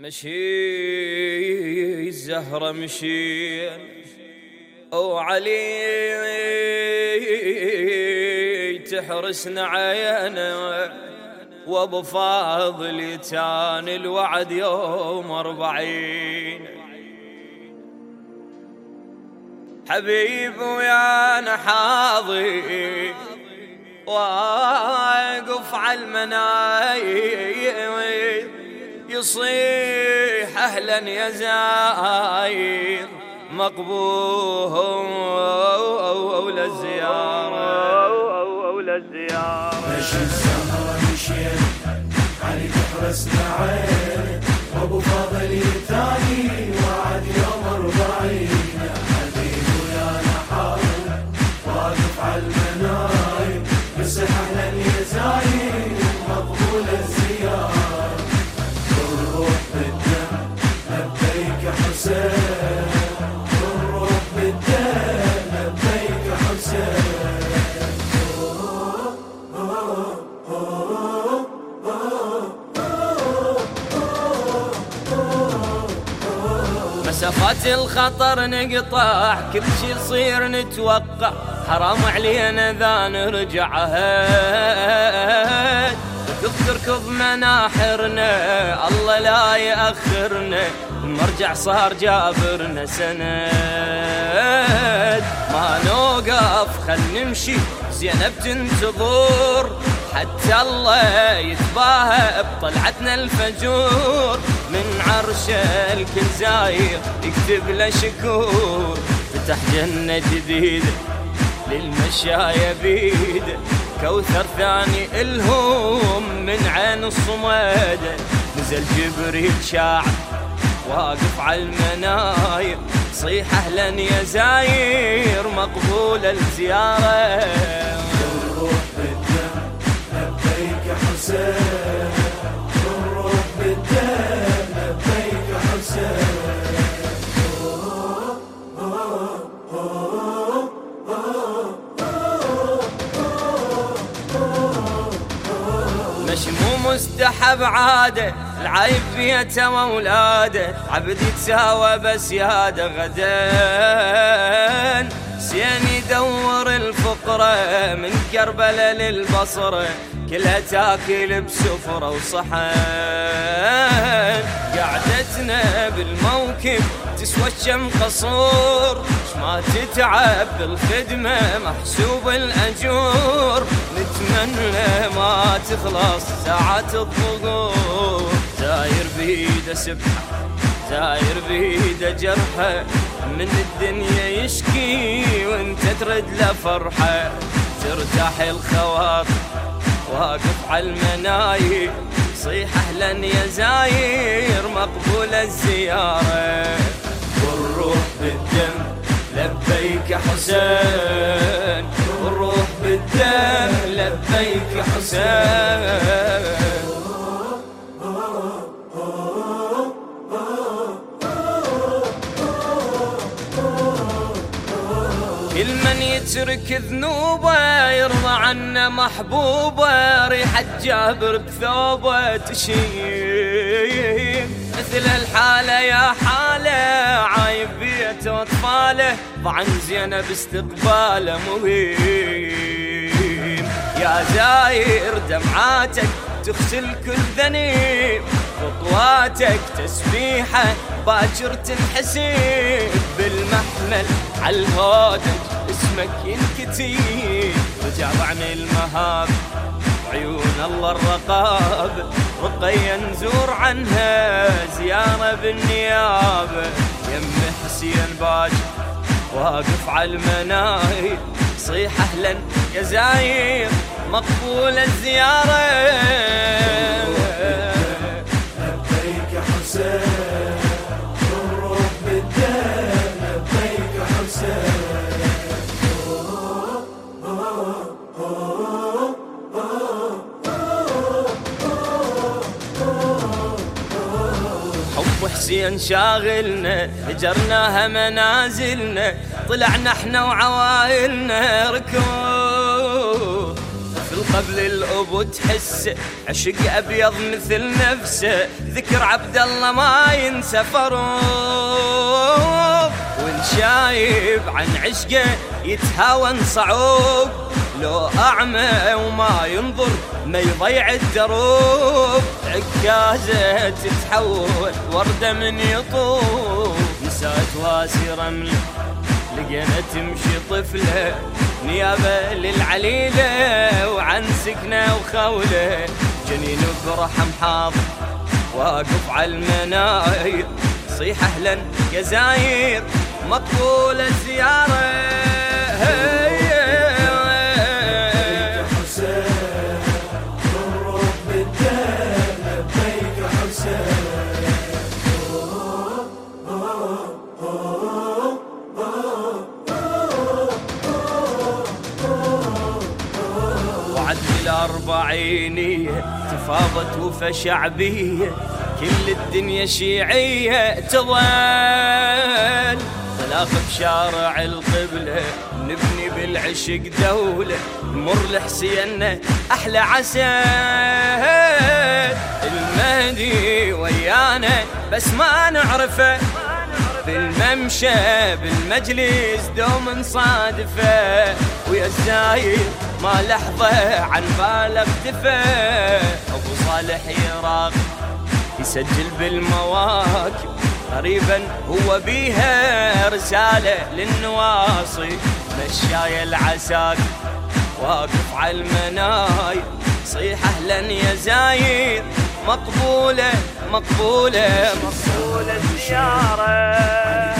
مشي الزهرة مشي وعلي تحرسنا عينه وابو فاضل كان الوعد يوم أربعين. حبيب ويانا حاضي واقف على المنايب يصيح أهلا يا زاير مقبول الزيارة أولى الزيارة. مش الزهرة مشيت علي تحرسنا عين وابو فاضل الثاني وعد يوم مسافات الخطر نقطع، كل شي يصير نتوقع. حرام علينا ذا نرجع هاد تركض مناحرنا، الله لا يأخرنا. المرجع صار جابرنا سند. ما نوقف خل نمشي. زينب تنتظر. حتى الله يتباهى بطلعتنا الفجور. من عرشه الكل زاير يكتب له شكور. فتح جنة جديدة للمشاية بيده كوثر ثاني الهوم من عين الصمادة نزل جبريل شاعر واقف على المناير. صيح اهلا يا زاير مقبول الزياره حسين لبيك حسين مش مو مستحب عاده العيب بيته واولاده عبد يتساوى بسياده غدان سين يدور الفقره من كربلاء للبصره كلها تاكل بسفره وصحن. قعدتنا بالموكب تسوى الشم قصور ما تتعب بالخدمة محسوب الأجور. نتمنى ما تخلص ساعات الظهور زاير بيده سبحة. زاير بيده جرحة من الدنيا يشكي وانت ترد له فرحة. ترتاح الخواطر واقف على المناير، صيح اهلا يا زاير مقبول الزياره والروح بالدم، لبيك حسين. والروح بالدم، لبيك حسين. كل من يترك ذنوبه، يرضى عنه محبوبه ريحة جابر بثوبه تشيم مثل الحالة يا حالة، عايب بيته واطفاله طعن زينب استقباله مهيم يا زاير دمعاتك تغسل كل ذنيب خطواتك تسبيحة باكر تنحسب بالمحمل عالهودج اسمك ينكتيب. رجع طعم المهاب، عيون الله الرقاب. رقية نزور عنها زيارة بالنيابة يم حسين باجر واقف على المناير صيح اهلا يا زاير مقبول الزيارة. حب شاغلنا هجرناها منازلنا طلعنا احنا وعوائلنا، ركوب. في القبل الابو تحس عشق ابيض مثل نفسه، ذكر عبد الله ما ينسى فروض والشايب عن عشقه يتهاون صعوب، لو اعمى وما ينظر ما يضيع الدروب. عكازه تتحول ورده من يطوب نسات واسي رمل لقينا تمشي طفله نيابه للعليله وعن سكنه وخوله جنين برحم حاضر، واقف على المناير. صيح اهلا يا زاير مقبول الأربعينية تفاضت شعبية كل الدنيا شيعية تظل. طلاق بشارع القبلة، نبني بالعشق دولة. نمر لحسيننا أحلى عسل المهدي ويانا، بس ما نعرفه. بالممشى، بالمجلس دوم نصادفه. ويا الزايد ما لحظة عن باله اختفى. أبو صالح يراق يسجل بالمواكب قريبا هو بيها. رسالة للنواصي، مشاي العساك واقف على المناي صيح اهلا يا زايد، مقبولة مقبولة مقبولة الزيارة